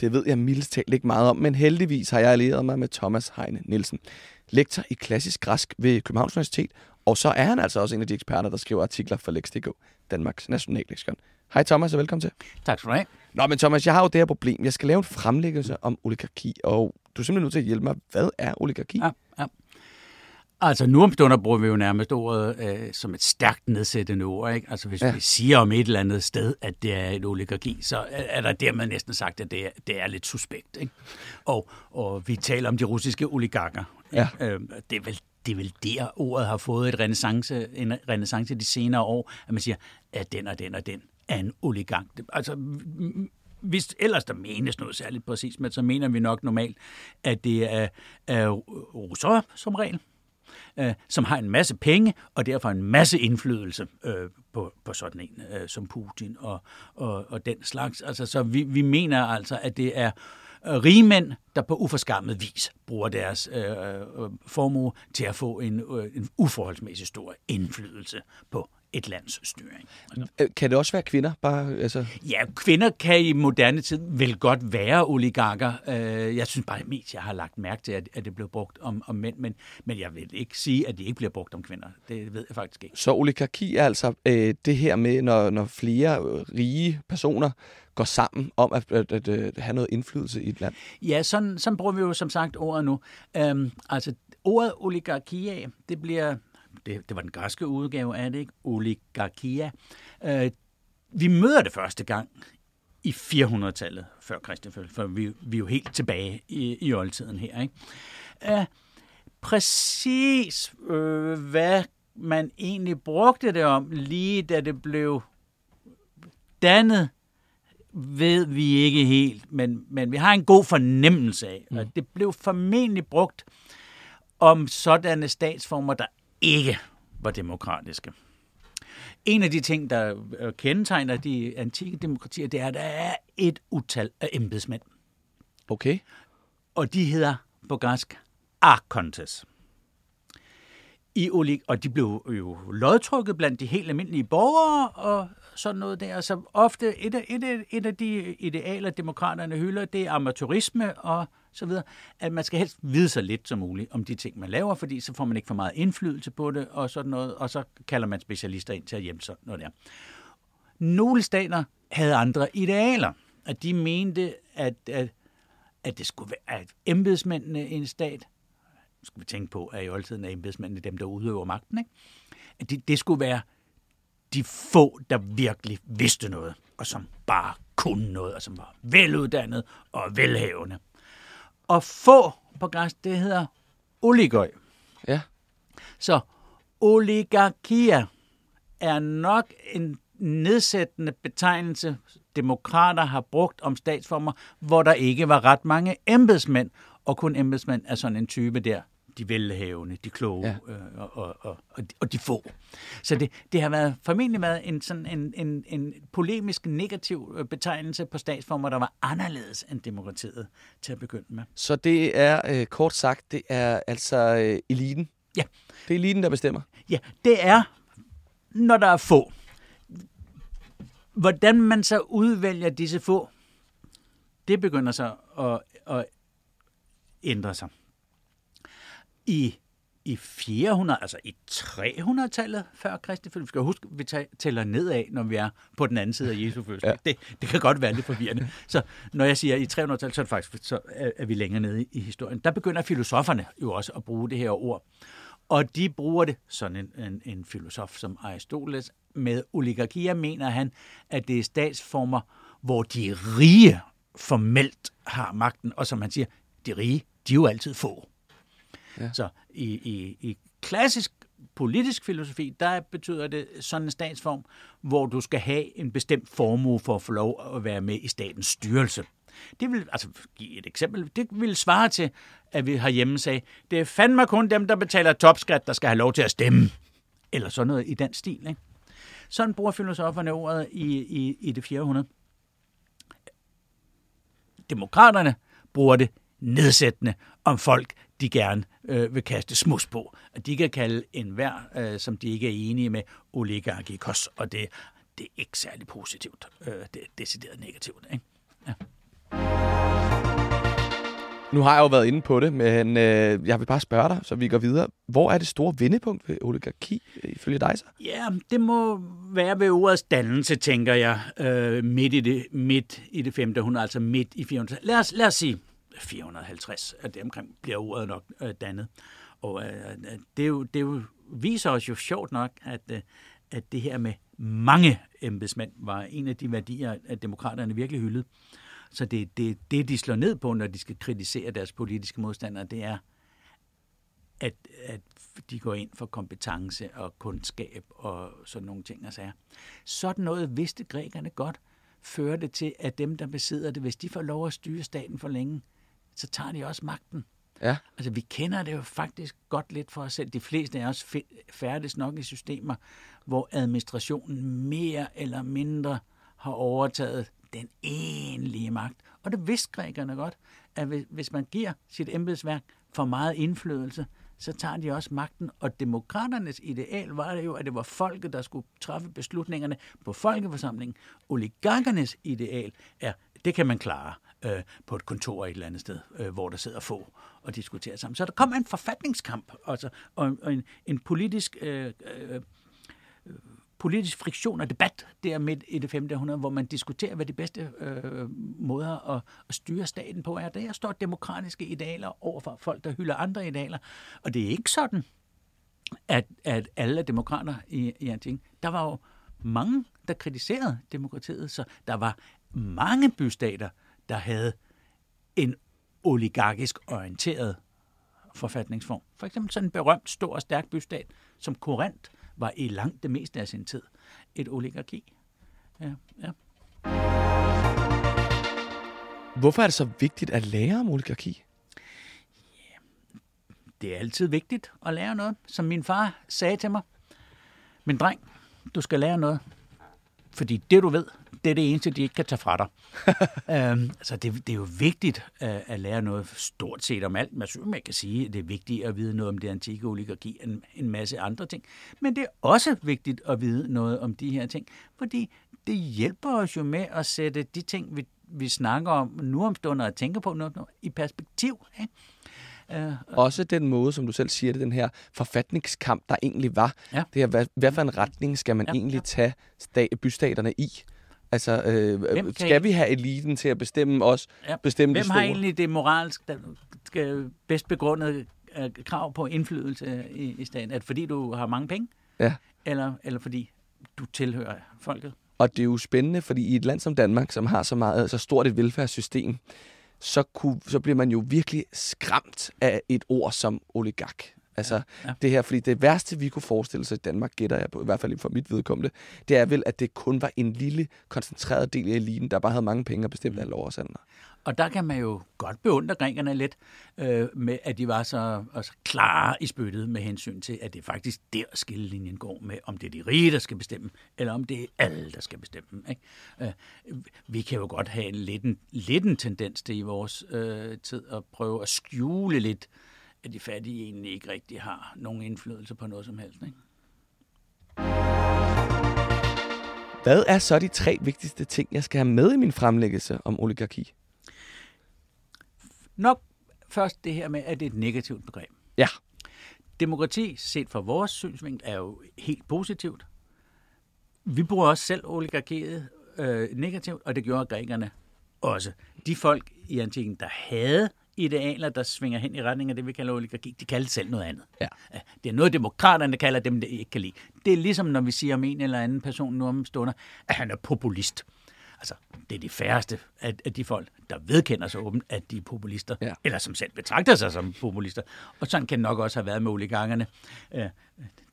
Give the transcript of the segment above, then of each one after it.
Det ved jeg mildest talt ikke meget om, men heldigvis har jeg allieret mig med Thomas Heine Nielsen, lektor i klassisk græsk ved Københavns Universitet, og så er han altså også en af de eksperter, der skriver artikler for Lex.dk, Danmarks nationalleksikon. Hej Thomas, og velkommen til. Tak skal du have. Nå, men Thomas, jeg har jo det her problem. Jeg skal lave en fremlæggelse om oligarki, og du er simpelthen nødt til at hjælpe mig. Hvad er oligarki? Ja, ja. Altså nu om stunder bruger vi jo nærmest ordet øh, som et stærkt nedsættende ord. Ikke? Altså hvis ja. vi siger om et eller andet sted, at det er et oligarki, så er der dermed næsten sagt, at det er, det er lidt suspekt. Ikke? Og, og vi taler om de russiske oligarker. Ja. Øh, det, er vel, det er vel der, ordet har fået et renaissance, en renaissance de senere år, at man siger, at den og den og den er en oligark. Altså, hvis ellers der menes noget særligt præcis, men så mener vi nok normalt, at det er, er russere som regel, øh, som har en masse penge, og derfor en masse indflydelse øh, på, på sådan en øh, som Putin og, og, og den slags. Altså, så vi, vi mener altså, at det er rigmænd, rige mænd, der på uforskammet vis bruger deres øh, øh, formue til at få en, øh, en uforholdsmæssig stor indflydelse på et lands styring. Øh, kan det også være kvinder? Bare, altså... Ja, kvinder kan i moderne tid vel godt være oligarker. Øh, jeg synes bare mest, jeg har lagt mærke til, at det blev brugt om, om mænd, men, men jeg vil ikke sige, at det ikke bliver brugt om kvinder. Det ved jeg faktisk ikke. Så oligarki er altså øh, det her med, når, når flere rige personer går sammen om at, at, at, at have noget indflydelse i et land? Ja, sådan, sådan bruger vi jo som sagt ordet nu. Øhm, altså, ordet oligarki, det bliver det, det var den græske udgave af det, ikke? oligarkia. Øh, vi møder det første gang i 400-tallet før Kristi for vi, vi er jo helt tilbage i, i oldtiden her. Ikke? Øh, præcis øh, hvad man egentlig brugte det om, lige da det blev dannet, ved vi ikke helt, men, men vi har en god fornemmelse af, at mm. det blev formentlig brugt om sådanne statsformer, der ikke var demokratiske. En af de ting, der kendetegner de antikke demokratier, det er, at der er et utal af embedsmænd. Okay. Og de hedder på græsk arkontes. I olig, og de blev jo lodtrykket blandt de helt almindelige borgere og sådan noget der. Så ofte et af, et af, et af de idealer, demokraterne hylder, det er amatørisme og så videre, at man skal helst vide så lidt som muligt om de ting, man laver, fordi så får man ikke for meget indflydelse på det, og sådan noget, og så kalder man specialister ind til at hjælpe sådan noget der. Nogle stater havde andre idealer, at de mente, at, at, at det skulle være, at embedsmændene i en stat, skal vi tænke på, at i oldtiden er embedsmændene dem, der udøver magten, ikke? at det, det skulle være de få, der virkelig vidste noget, og som bare kunne noget, og som var veluddannet og velhavende. Og få på græsk, det hedder oligøj. Ja. Så oligarkia er nok en nedsættende betegnelse, demokrater har brugt om statsformer, hvor der ikke var ret mange embedsmænd, og kun embedsmænd er sådan en type der, de velhavende, de kloge ja. øh, og, og, og, og de få. Så det, det har været formentlig været en, sådan en, en, en polemisk negativ øh, betegnelse på statsformer, der var anderledes end demokratiet til at begynde med. Så det er øh, kort sagt, det er altså øh, eliten? Ja. Det er eliten, der bestemmer? Ja, det er, når der er få. Hvordan man så udvælger disse få, det begynder så at, at ændre sig i, i 400, altså i 300-tallet før Kristi fødsel. Vi skal huske, vi tæller nedad, når vi er på den anden side af Jesu fødsel. Ja. Det, det kan godt være lidt forvirrende. Så når jeg siger i 300-tallet, så er det faktisk så er vi længere nede i historien. Der begynder filosoferne jo også at bruge det her ord. Og de bruger det, sådan en, en, en filosof som Aristoteles, med oligarkier mener han, at det er statsformer, hvor de rige formelt har magten, og som han siger, de rige, de er jo altid få. Ja. Så i, i, i klassisk politisk filosofi, der betyder det sådan en statsform, hvor du skal have en bestemt formue for at få lov at være med i statens styrelse. Det vil, altså give et eksempel, det vil svare til, at vi herhjemme sagde, det er fandme kun dem, der betaler topskat, der skal have lov til at stemme. Eller sådan noget i den stil. Ikke? Sådan bruger filosoferne ordet i, i, i det 400. Demokraterne bruger det nedsættende om folk, de gerne øh, vil kaste smus på. At de kan kalde enhver, øh, som de ikke er enige med, oligarkikos, og det, det er ikke særlig positivt. Øh, det er decideret negativt. Ikke? Ja. Nu har jeg jo været inde på det, men øh, jeg vil bare spørge dig, så vi går videre. Hvor er det store vendepunkt ved oligarki, ifølge dig så? Ja, det må være ved ordets dannelse, tænker jeg, øh, midt, i det, midt i det 500, altså midt i 400. Lad os, lad os sige 450, at det omkring bliver ordet nok øh, dannet. Og øh, øh, det, er jo, det er jo, viser os jo sjovt nok, at, øh, at det her med mange embedsmænd var en af de værdier, at demokraterne virkelig hyldede. Så det, det, det, de slår ned på, når de skal kritisere deres politiske modstandere, det er, at, at de går ind for kompetence og kundskab og sådan nogle ting og sager. Sådan noget vidste grækerne godt, førte til, at dem, der besidder det, hvis de får lov at styre staten for længe, så tager de også magten. Ja. Altså, vi kender det jo faktisk godt lidt for os selv. De fleste af os færdes nok i systemer, hvor administrationen mere eller mindre har overtaget den egentlige magt. Og det vidste grækerne godt, at hvis man giver sit embedsværk for meget indflydelse, så tager de også magten. Og demokraternes ideal var det jo, at det var folket, der skulle træffe beslutningerne på folkeforsamlingen. Oligarkernes ideal er, det kan man klare øh, på et kontor et eller andet sted, øh, hvor der sidder få og diskuterer sammen. Så der kommer en forfatningskamp altså, og, og en, en politisk øh, øh, politisk friktion og debat der midt i det 5. århundrede, hvor man diskuterer, hvad de bedste øh, måder at, at styre staten på er. Der står demokratiske idealer over for folk, der hylder andre idealer. Og det er ikke sådan, at, at alle er demokrater i, i ting. Der var jo mange, der kritiserede demokratiet, så der var mange bystater, der havde en oligarkisk orienteret forfatningsform. For eksempel sådan en berømt, stor og stærk bystat som Korinth, var i langt det meste af sin tid et oligarki. Ja, ja. Hvorfor er det så vigtigt at lære om oligarki? Ja, det er altid vigtigt at lære noget. Som min far sagde til mig, min dreng, du skal lære noget. Fordi det, du ved, det er det eneste, de ikke kan tage fra dig. øhm, altså det, det er jo vigtigt at, at lære noget stort set om alt. Man kan sige, at det er vigtigt at vide noget om det antikke oligarki en, en masse andre ting. Men det er også vigtigt at vide noget om de her ting, fordi det hjælper os jo med at sætte de ting, vi, vi snakker om nu om stunder og tænker på noget, i perspektiv. Ikke? Uh, Også den måde, som du selv siger det, den her forfatningskamp, der egentlig var. Ja. Det her, hvad, hvad for en retning skal man ja, egentlig ja. tage sta- bystaterne i? Altså, øh, skal vi have eliten til at bestemme os? Ja. Bestemme Hvem har egentlig det moralsk, der bedst begrundet øh, krav på indflydelse i, i staten? Det fordi, du har mange penge? Ja. Eller, eller fordi du tilhører folket? Og det er jo spændende, fordi i et land som Danmark, som har så, meget, så stort et velfærdssystem, så, kunne, så bliver man jo virkelig skræmt af et ord som oligark. Altså ja, ja. det her, fordi det værste, vi kunne forestille sig i Danmark, gætter jeg på, i hvert fald for mit vedkommende, det er vel, at det kun var en lille, koncentreret del af eliten, der bare havde mange penge og bestemte mm. alle oversandere. Og der kan man jo godt beundre grækerne lidt, øh, med at de var så altså, klare i spyttet med hensyn til, at det faktisk der skillelinjen går med, om det er de rige, der skal bestemme, eller om det er alle, der skal bestemme. Ikke? Øh, vi kan jo godt have en lidt en, lidt en tendens til i vores øh, tid at prøve at skjule lidt, at de fattige egentlig ikke rigtig har nogen indflydelse på noget som helst. Ikke? Hvad er så de tre vigtigste ting, jeg skal have med i min fremlæggelse om oligarki? Nok først det her med, at det er et negativt begreb. Ja. Demokrati, set fra vores synsvinkel, er jo helt positivt. Vi bruger også selv oligarkiet øh, negativt, og det gjorde grækerne også. De folk i antikken, der havde idealer, der svinger hen i retning af det, vi kalder oligarki, de kalder selv noget andet. Ja. Det er noget, demokraterne kalder dem, der ikke kan lide. Det er ligesom, når vi siger om en eller anden person nu om stunder, at han er populist. Altså, det er de færreste af, af de folk, der vedkender sig åbent, at de er populister, Ja. eller som selv betragter sig som populister. Og sådan kan det nok også have været med oligangerne. Øh,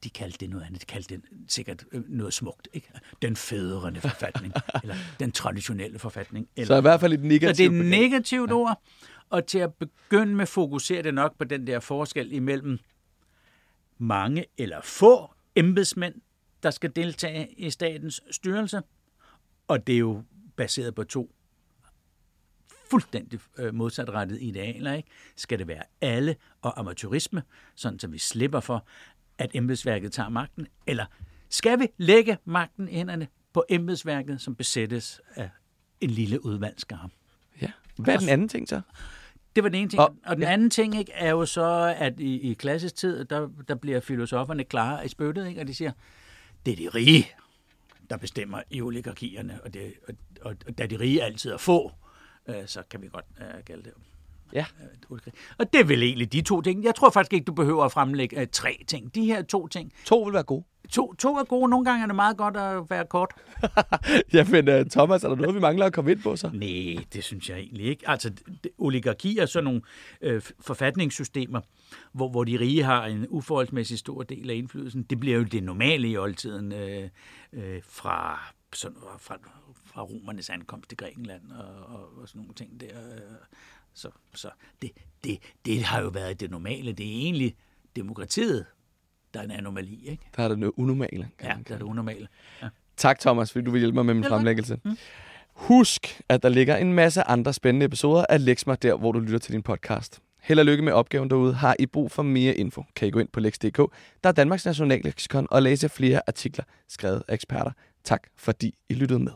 De kaldte det noget andet. De kaldte det sikkert øh, noget smukt. Ikke? Den fædrende forfatning, eller den traditionelle forfatning. Eller, Så i hvert fald et så negativt det er et negativt ord, og til at begynde med fokuserer det nok på den der forskel imellem mange eller få embedsmænd, der skal deltage i statens styrelse, og det er jo baseret på to fuldstændig øh, modsatrettede idealer. Ikke? Skal det være alle og amatørisme, sådan så vi slipper for, at embedsværket tager magten, eller skal vi lægge magten i hænderne på embedsværket, som besættes af en lille udvalgsskare? Ja. Hvad er den anden ting så? Det var den ene ting. Og- Og, den anden ting ikke, er jo så, at i, i klassisk tid, der, der bliver filosoferne klare i spyttet, ikke? og de siger, det er de rige, der bestemmer i oligarkierne, og, det, og, og, og da de rige altid er få, øh, så kan vi godt øh, kalde det Ja. øh. Og det er vel egentlig de to ting. Jeg tror faktisk ikke, du behøver at fremlægge øh, tre ting. De her to ting. To vil være gode. To, to er gode. Nogle gange er det meget godt at være kort. ja, men uh, Thomas, er der noget, vi mangler at komme ind på så? Nej, det synes jeg egentlig ikke. Altså, det, oligarki er sådan nogle øh, forfatningssystemer, hvor, hvor de rige har en uforholdsmæssig stor del af indflydelsen. Det bliver jo det normale i oldtiden øh, øh, fra, sådan, fra, fra romernes ankomst til Grækenland og, og, og sådan nogle ting der. Så, så det, det, det har jo været det normale. Det er egentlig demokratiet, der er en anomali, ikke? Der er det noget unormale. Ja, det er det unormale. Ja. Tak, Thomas, fordi du vil hjælpe mig med min fremlæggelse. Husk, at der ligger en masse andre spændende episoder af Lex mig der, hvor du lytter til din podcast. Held og lykke med opgaven derude. Har I brug for mere info, kan I gå ind på lex.dk. Der er Danmarks Nationalleksikon og læse flere artikler skrevet af eksperter. Tak fordi I lyttede med.